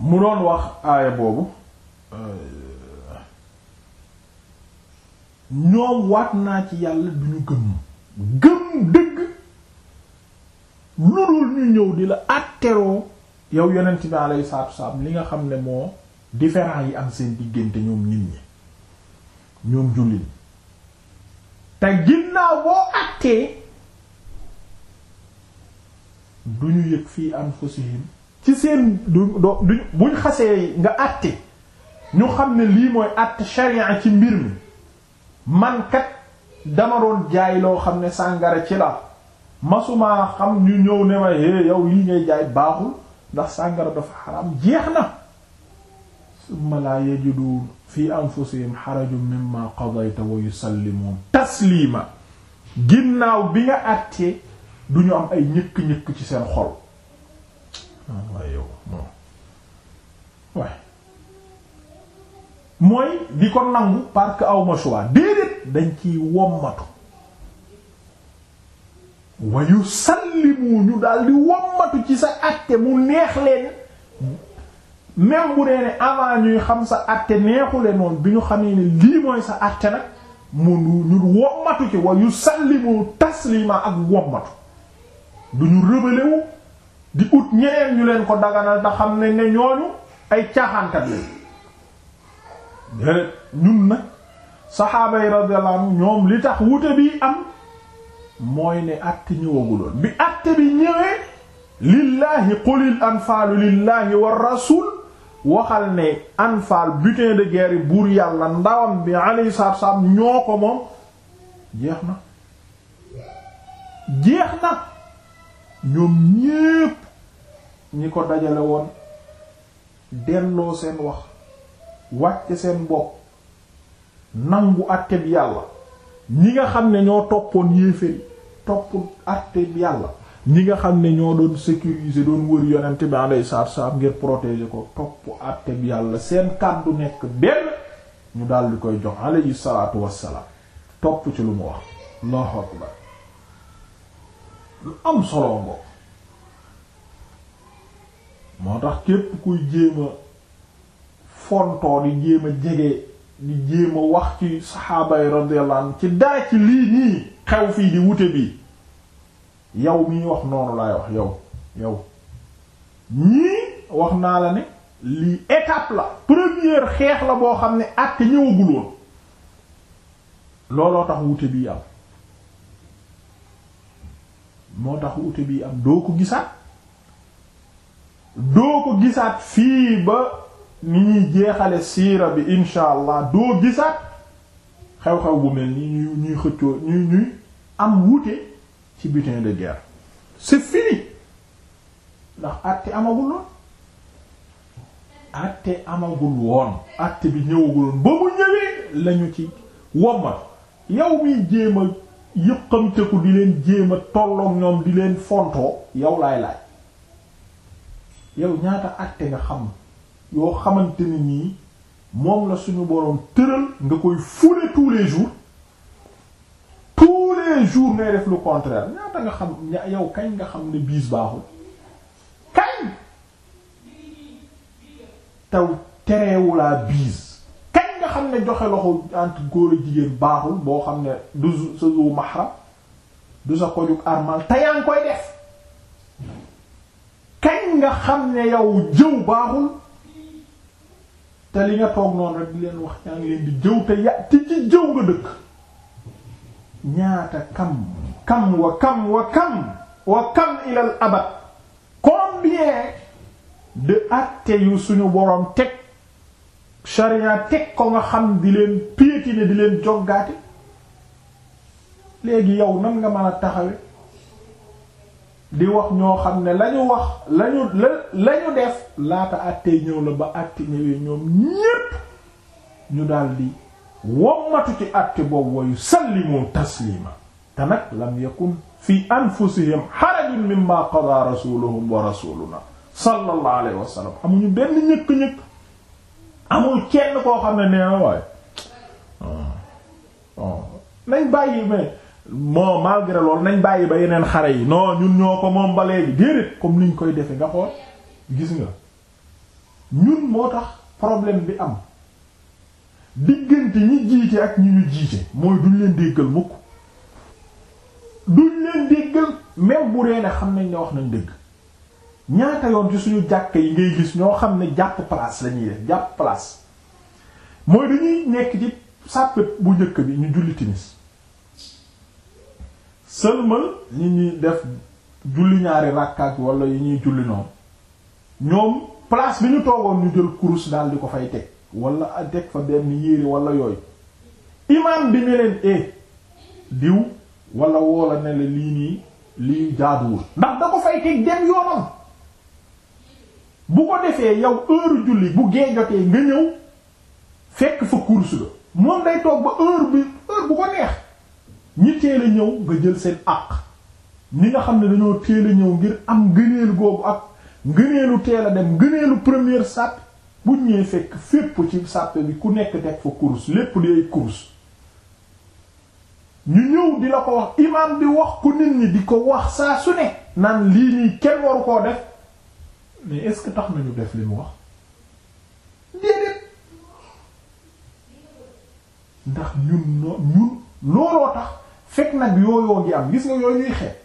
mu doon wax aaya boobu euh, ñoom waat naa ci yàlla du ñu gëm gëm dëgg lu dul ñu ñëw di la àtteroo yow yonent bi alayhi salaatu wa li nga xam ne moo différent yi am seen diggante ñoom nit ñi ñoom jullit te ginnaaw boo àttee du ñu yëg fii anfusihim ci seen du du buñ xasee nga àtte ñu xam ne lii mooy àtte sharia ci mbir mi man kat dama doon jaay loo xam ne sàngara ci la masumaa xam ñu ñëw ne ma hé yow lii ngay jaay baaxul ndax sàngara dafa xaram jeex na summa laa yajidu fi anfusihim xarajun mimma qadayta wa yusallimu taslima ginnaaw bi nga àttee du ñu am ay ñëkk-ñëkk ci seen xol ah, waaye yow non waaye mooy di ko nangu parce que awma choix déedéet dañ ciy wommatu wa yusallimu ñu daal di wommatu ci sa àtte mu neex leen même bu dee ne avant ñuy xam sa àtte neexu leen noonu bi ñu xamee ne lii mooy sa àtte nag mu ñu wommatu ci wa yusallimu taslima ak wommatu du ñu rëbëlewu di ut ñeneen ñu leen ko daganal te xam ne ne ñooñu ay caaxaankat lañ déedéet ñun nag saxaaba yi radiyallahu anhu ñoom li tax wute bi am mooy ne àtte ñëwaguloon bi àtte bi ñëwee lillahi qulil anfaalu lillahi wa rasul waxal ne anfaal butin de guerre yi buur yàlla ndawam bi alayhi salaatu wassalaam ñoo ko moom jeex na jeex na ñoom ñépp ñi ko dajale woon delloo seen wax wàcce seen bopp nangu àtte bi yàlla ñi nga xam ne ñoo toppoon yéeféri topp àtte bi yàlla ñi nga xam ne ñoo doon sécuriser doon wër yonent bi alayhi salaatu salaam ngir protéger ko topp àtte bi yàlla seen kàddu nekk benn ñu daal di koy jox alayhi salaatu wassalaam topp ci lu mu wax allahu akbar lu am solo ngo moo tax képp kuy jéem a fontoo di jéem a jege di jéem a wax ci saxaaba yi radiyallahu anhu ci dara ci lii nii xew fii di wute bi yow mii wax noonu laay wax yow yow ñii wax naa la ne lii étape la première xeex la boo xam ne àtte ñëwagul woon looloo tax wute bii am moo tax wute bii am doo ko gisaat doo ko gisaat fii ba ni ñuy jeexale siira bi insha allah doo gisaat xew-xew bu mel ni ñuy ñuy xëccoo ñuy ñuy am wuute ci butin de guerre c'est fini ndax àtte amagul woon àtte amagul woon àtte bi ñëwagul woon ba mu ñëwee lañu ci wommat yow miy jéem a yëqamteku di leen jéem a tolloog ñoom di leen fontoo yow laay laaj yow ñaata àtte nga xam yoo xamante ni nii moom la suñu boroom tëral nga koy fule tous les jours tous les jours ngay def lu contraire ñaata nga xam yow kañ nga xam ne biis baaxul taw terewulaa biis kañ nga xam ne joxe loxo entre góor a jigéen baaxul boo xam ne du sa zu mahram du sa kojug armal te yaa ngi koy def kañ nga xam ne yow jëw baaxul te li nga toog noonu rek di leen wax yaa ngi leen di jëw te ya te ci jëw nga dëkk ñaata kam kam wa kam wa kam wa kam ilal abad combien de actes yu suñu boroom teg charia teg ko nga xam di leen piétiner di leen joggaati léegi yow nan nga mën a taxawe di wax ñoo xam ne lañu wax lañu la lañu def laata àttee ñëw la ba àtte ñëwee ñoom ñépp ñu daldi wommatu ci àtte boobu wayu sallimu taslima te nag lam yakun fi anfusihim harajun mimma qada rasuluhum wa rasuluna sallallahu alayhi wa sallam amuñu benn ñëkk-ñëkk amul kenn koo xam ne nee na waaye ah, ah, nañ bàyyi mais moo malgré loolu nañ bàyyi ba yeneen xare yi non ñun ñoo ko moom ba léegi déedéet comme niñ koy defe nga xool gis nga ñun moo tax problème bi am diggante ñi jiite ak ñi ñu jiite mooy duñ leen déggal mukk duñ leen déggal même bu dee ne xam nañ ne wax nañ dëgg ñaata yoon ci suñu jàkk yi ngay gis ñoo xam ne jàpp place lañuy def jàpp place mooy dañuy nekk ci sàppe bu njëkk bi ñu julli timis sëlmal ñi ñuy def julli ñaari ràkkaat wala yi ñuy julli noonu ñoom place bi ñu toogoon ñu jël kurus daal di ko fay teg wala teg fa benn yére wala yooyu imaam bi ne leen e diw wala woola ne la lii nii lii jaaduwul ndax da ko fay teg dem yoonam bu ko defee yow heure julli bu gee jotee nga ñëw fekk fa course ga moom day toog ba heure bi heure bu ko neex ñi teel a ñëw nga jël seen àq ñi nga xam ne dañoo teel a ñëw ngir am gëneel googu ak ngëneelu teel a dem ngëneelu première sàpp bu ñëwee fekk fépp ci sàpp bi ku nekk teg fa course lépp di ay course ñu ñëw di la ko wax imaam bi wax ko nit ñi di ko wax saa su ne naan lii nii kenn waru koo def mais est-ce que tax nañu def li mu wax déedéet ndax ñun noo ñun looloo tax fekk nag yooyoo ngi am gis nga yooyu ñuy xeet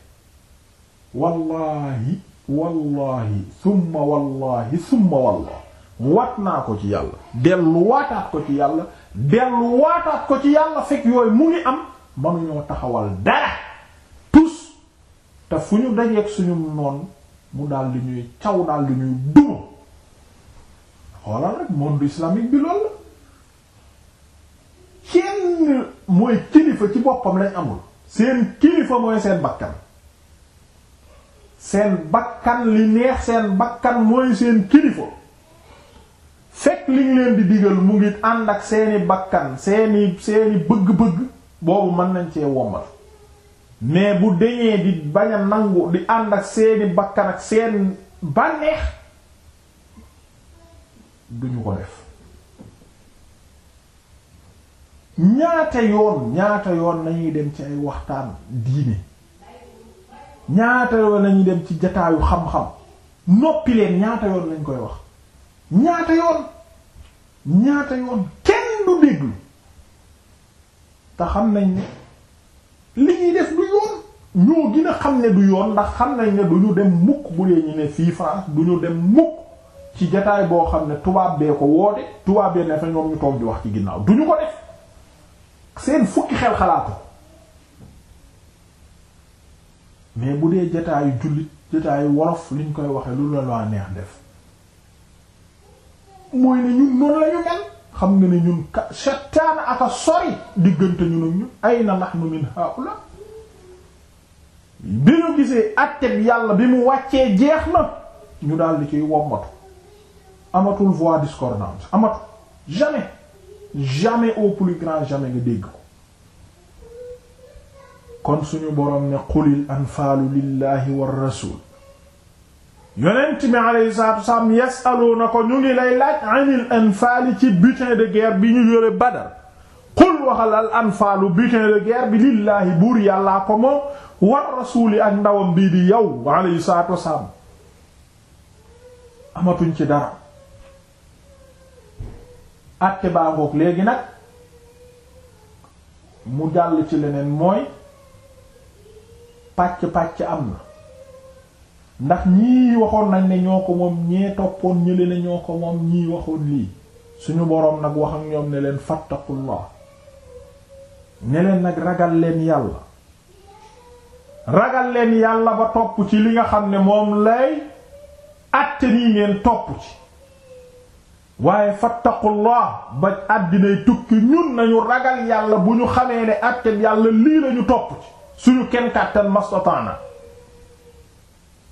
wallahi wallahi summa wallahi summa wallahi wat naa ko ci yàlla dellu waataat ko ci yàlla dellu waataat ko ci yàlla fekk yooyu mu ngi am mënuñoo taxawal dara te fu ñu dajeek suñu noon mu daal di ñuy caw daal di ñuy duma xoolal rek monde islamique bi loolu kenn mooy kilifa ci boppam lañ amul seen kilifa mooy seen bakkan seen bakkan li neex seen bakkan mooy seen kilifa fekk li ñu leen di digal mu ngi ànd ak seeni bakkan seeni seeni bëgg-bëgg boobu mën nañ cee wommal mais bu deñee di bañ a nangu di ànd ak seeni bakkan ak seen bànneex duñu ko def ñaata yoon ñaata yoon lañuy dem ci ay waxtaan diine ñaata yoon lañuy dem ci jataayu xam-xam noppi leen ñaata yoon lañ koy wax ñaata yoon ñaata yoon kenn du déglu te xam nañ ne li ñuy def du yoon ñoo gën a xam ne du yoon ndax xam nañ ne du ñu dem mukk bu dee ñu ne fii France du ñu dem mukk ci jataay boo xam ne tubaab bee ko woote tubaab bee ne fa ñoom ñu toog di wax ci ginnaaw du ñu ko def seen fukki xel xalaatu mais bu dee jataayu jullit jataayu wolof liñ koy waxe lu la laa neex def mooy ne ñun noonu la ñu mel xam nga ne ñun ka shattaana aka sori diggante ñun ak ñu ay na nahnu min haula bi ñu gisee àtteb yàlla bi mu wàccee jeex na ñu daal di ciy wommatu amatul voix discordante amatul jamais jamais au plus grand jamais nga dégg ko kon suñu boroom ne qulil anfaalu lillahi war rasul yonent mi alayhi salaatu wasalaam yasaluuna ko ñu ngi lay laaj anil anfaali ci butin de guerre bi ñu yore Badar qul waxal al anfaalu butin de guerre bi lillaahi buur yàllaa ko moom war rasuuli ak ndawam bii di yow alayhi salaatu wasalaam amatuñ ci dara àtte baa ngoog léegi nag mu jàll ci leneen mooy pàcc-pàcc am na ndax ñii waxoon nañ ne ñoo ko moom ñee toppoon ñële ne ñoo ko moom ñii waxoon lii suñu boroom nag wax ak ñoom ne leen fattaqullah ne leen nag ragal leen yàlla ragal leen yàlla ba topp ci li nga xam ne moom lay àtte nii ngeen topp ci waaye fattaqullah ba àddinay tukki ñun nañu ragal yàlla bu ñu xamee ne àtte yàlla lii lañu topp ci suñu kenn kàttan mastataana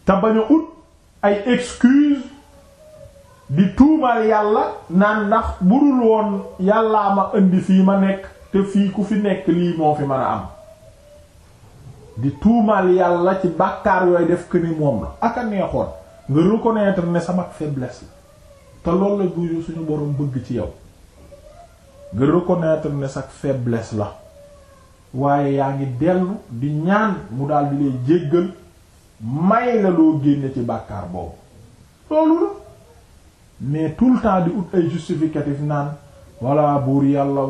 te bañ a ut ay excuse di tuumal yàlla naan ndax bu dul woon yàllaa ma indi fii ma nekk te fii ku fi nekk lii moo fi mën a am di tuumaal yàlla ci bàkkaar yooyu def que ni moom la ak a neexoon nga reconnaître ne sama faiblesse la te loolu la bu suñu borom bëgg ci yow nga reconnaître ne sa faiblesse la waaye yaa ngi dellu di ñaan mu daal di lay jéggal may la loo génne ci bàkkaar boobu loolu la mais tout le temps di ut ay justificatif naan voilà buur yàlla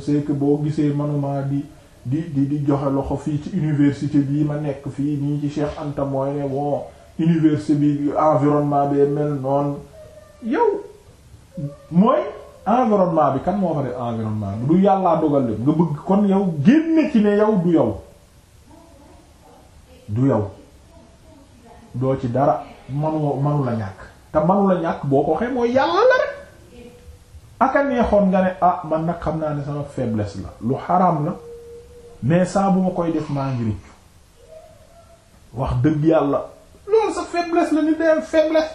c'est que boo gisee manuma di di di di joxe loxo fii ci université bii ma nekk fii ñii ci Cheikh Anta mooy ne bon université bi environnement bee mel noonu yow mooy environnement bi kan moo fa def environnement bi du yàllaa dogal lépp nga bëgg kon yow génne ci ne yow du yow du yow doo ci dara manu manu la ñàkk te manu la ñàkk boo ko waxee mooy yàlla la rek aka neexoon nga ne ah man nag xam naa ne sama faiblesse la lu xaraam la mais saa bu ma koy def maa ngi rëccu wax dëgg yàlla loolu sa faiblesse la ni deel faiblesse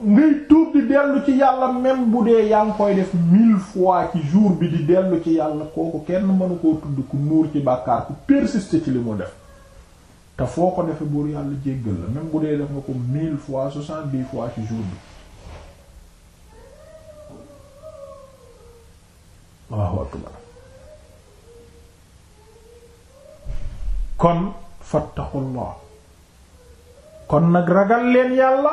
ngay tuub di dellu ci yàlla même bu dee yaa ngi koy def mille fois ci jour bi di dellu ci yàlla kooku kenn mënu koo tudd ku nuur ci bàkkaar ku persister ci li mu def te foo ko defee buur yàlla jéggal la même bu dee def nga ko mille fois soixante-dix fois ci jour bi waaw akbar kon fattaqullah kon nag ragal leen yàlla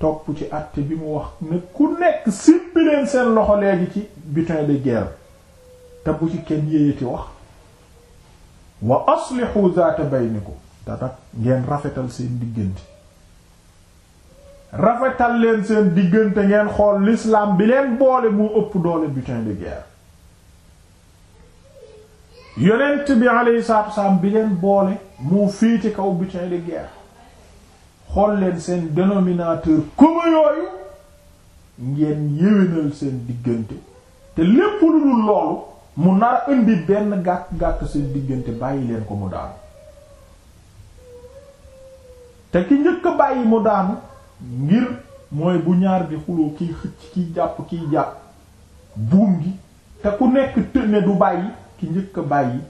topp ci àtte bi mu wax ne ku nekk simpi leen seen loxo léegi ci butin de guerre te bu ci kenn yéyati wax wa aslihu zaata baynikum te nag ngeen rafetal seen diggante rafetal leen seen diggante ngeen xool lislaam bi leen boole mu ëpp doole butin de guerre yonent bi alayhi salaatu wasalaam bi leen boole moo féete kaw butin de guerre xool leen seen dénominateur commun yooyu ngeen yéwénal seen diggante te lépp lu dul loolu mu nar a indi benn gàkk-gàkk seen diggante bàyyi leen ko mu daanu te ki njëkk bàyyi mu daanu ngir mooy bu ñaar di xuloo kiy xëcc kiy jàpp kiy jàpp buum gi te ku nekk tënne du bàyyi ki njëkk a bàyyi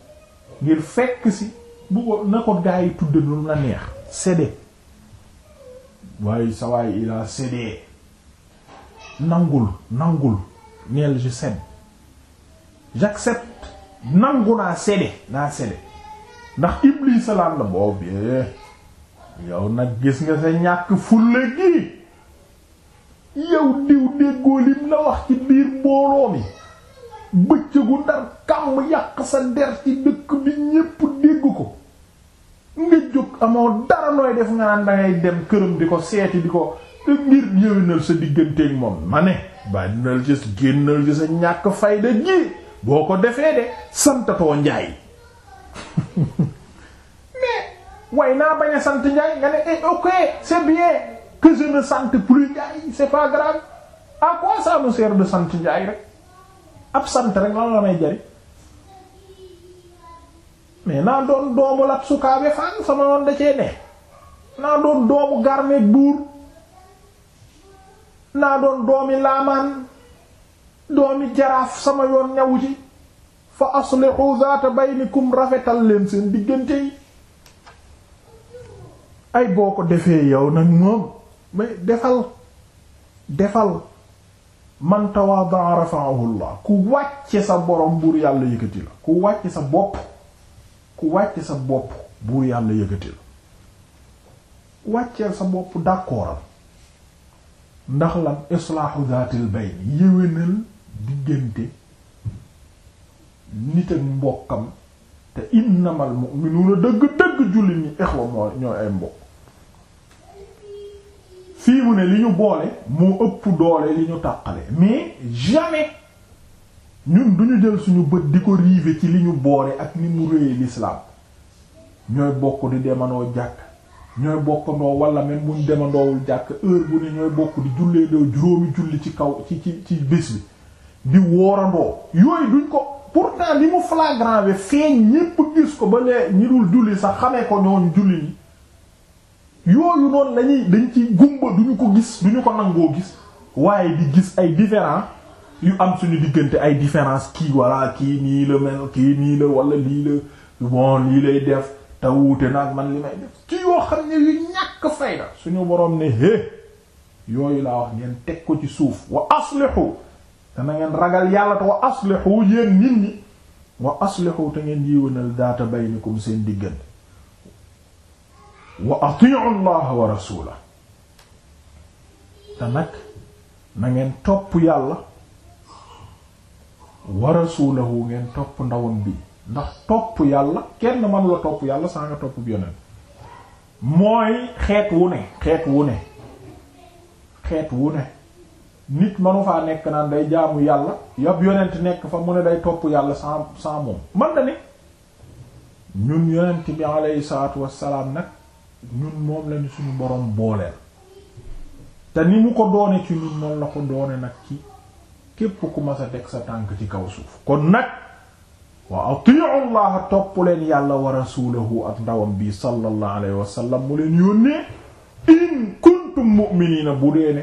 ngir fekk si bu ko na ko gaa yi tudde lu la neex sédde waaye sa waay il a nangul nangul neel je cède j'accepte nangu naa sédde naa sédde ndax Iblis salaam la boobu yow nag gis nga sa ñàkk fulle gi yow diw déggoo lim la wax ci biir mbooloo mi bëccëgu ndar kàmm yàq sa der ci dëkk bi ñépp dégg ko nga jóg amoo dara nooy def nga naan dangay dem këram di ko seeti di ko te ngir yëwénal sa digganteeg moom ma ne bànnal ci génnal ci sa ñàkk fayda ji boo ko defee de santatoo njaay mais way naa bañ a sant Ndiaye nga ne eh ok c'est bien que je ne sente plus Ndiaye c'est pas grave à quoi ça me sert de sant Ndiaye rek ab sant rek lan la may jariñ mais naa doon doomu lat sukaabe fan sama yoon da cee ne naa doon doomu garmeeg buur naa doon doomi laamaan doomi jaraaf sama yoon ñawu ci fa aslihu zaata baynikum rafetal leen seen diggante yi ay boo ko defee yow nag moom mais defal defal man tawadaa rafa'ahu Allah ku wàcce sa borom buur yàlla yëkkati la ku wàcce sa bopp ku wàcce sa bopp buur yàlla yëkkati la wàcceel sa bopp d'accordal ndax lan islaahu zaatil bayn yéwénal diggante nit ak mbokkam te innamal mu'minuuna dëgg-dëgg jullit ñi ixwa moo ñooy ay mbokk fii mu ne li ñu boole moo ëpp doole li ñu tàqale mais jamais ñun du ñu jël suñu bët di ko rive ci li ñu boole ak ni mu réyee l'islam ñooy bokk di demanoo jàkk ñooy bokkandoo wala même buñ demandoowul jàkk heure bu ne ñooy bokk di jullee doo juróomi julli ci kaw ci ci ci bés bi di woorandoo yooyu duñ ko pourtant li mu flagrant bi feeñ ñépp gis ko ba lee ñi dul julli sax xamee ko ñooñu julli ni yooyu noonu lañuy dañ ci gumba duñu ko gis duñu ko nangoo gis waaye di gis ay différent yu am suñu diggante ay différence kii walla kii nii la mel kii nii la wala lii la bon lii lay def te wuute naag man li may def ci yoo xam ne yu ñàkk fayda suñu boroom ne hé yooyu laa wax ngeen teg ko ci suuf wa aslihu te na ngeen ragal yàlla te wa aslihu yéen nit ñi wa aslihu te ngeen yiwanal daata baynikum seen diggante wa ati'u allah wa rasula te nag na ngeen topp yàlla wa rasulahu ngeen topp ndawam bi ndax topp yàlla kenn mënu la topp yàlla saa nga topp bi yonent mooy xeet wu ne xeet wu ne xeet wu ne nit manu faa nekk naan day jaamu yàlla yab yonent nekk fa mu ne day topp yàlla sans sans moom man da ne ñun yonent bi alayhi salaatu wassalaam nag ñun moom lañu suñu boroom booleel te ni mu ko doone ci ñun noonu la ko doone nag ci képp ku mas a teg sa tànk ci kaw suuf kon nag wa atiicu llaha topp leen yàlla wa rasulahu ak ndawam bi sallallahu alayhi wa sallam mu leen yónnee in kuntum mu'minina bu dee ne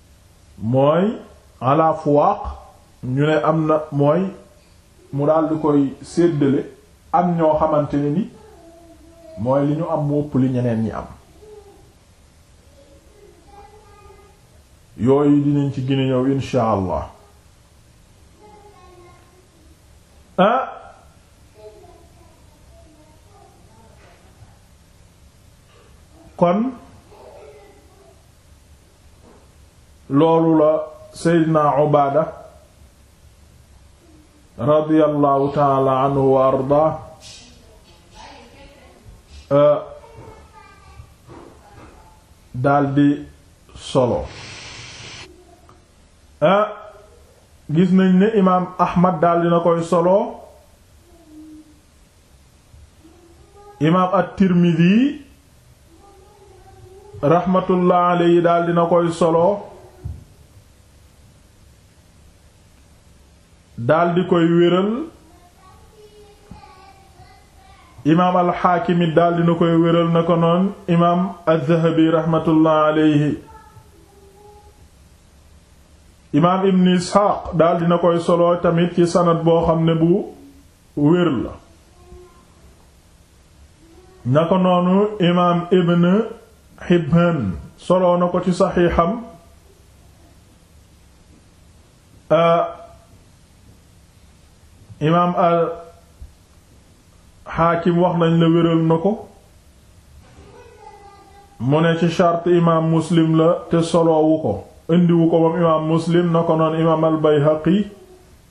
mooy ala fuwaaq ñu ne am na mooy mu daal di koy séddale am ñoo xamante ne ni mooy li ñu am mu ëpp li ñeneen ñi am yooyu dinañ ci gën a ñëw insha allah ah kon loolu la seydina ubaada radiyallahu taala anhu wa ardaa euh, daldi solo euh, gis nañ ne imaam ahmad daldi na koy solo imaam at-tirmidhi rahmatullah alayhi daal dina koy solo daal di koy wéral imaam alxaakim it daal dina koy wéral na ko noon imaam az-zahabi rahmatullah alayhi imaam ibn isxaaq daal dina koy solo tamit ci sanad boo xam ne bu wér la na ko noonu imaam ibn Hibbaan soloo na ko ci saxiixam ah, imaam al xaakim wax nañ la wéral na ko mu ne ci charte imaam muslim la te soloowu ko indiwu ko moom imaam muslim na ko noon imaam al bayhaqi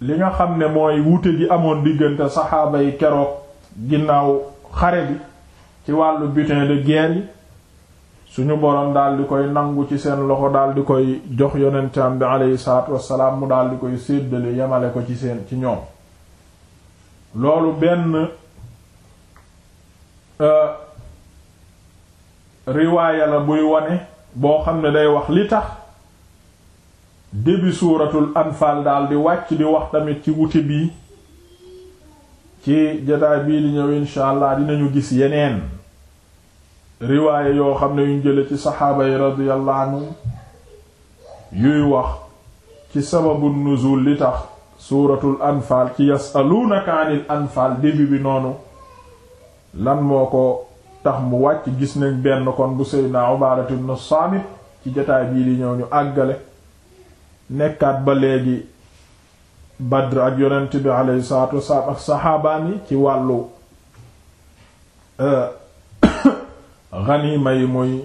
li nga xam ne mooy wuute ji amoon diggante saxaaba yi keroog ginnaaw xare bi ci wàllu butin de guerre yi suñu boroom daal di koy nangu ci seen loxo daal di koy jox yonentam bi aleyhi salaatu wassalaam mu daal di koy séddale yemale ko ci seen ci ñoom loolu benn euh, riwaaya la buy wane boo xam ne day wax li tax début suuratul anfaal daal di wàcc di wax tamit ci wuti bi ci jotaay bii di ñëw insha allah dinañu gis yeneen riwaaye yoo xam ne yuñ jële ci saxaaba yi radiyallahu anhu yuy wax ci sababu nuzul li tax suuratul anfaal ci yasaluunaka anil anfaal début bi noonu lan moo ko tax mu wàcc gis nañ benn kon bu Seydina Ubaadatu ibn Saamit ci jotaay bii di ñëw ñu àggale nekkaat ba léegi Badr ak yonent bi alayhi salaatu wasalaam ak saxaabaan yi ci wàllu euh, ganiima yi muy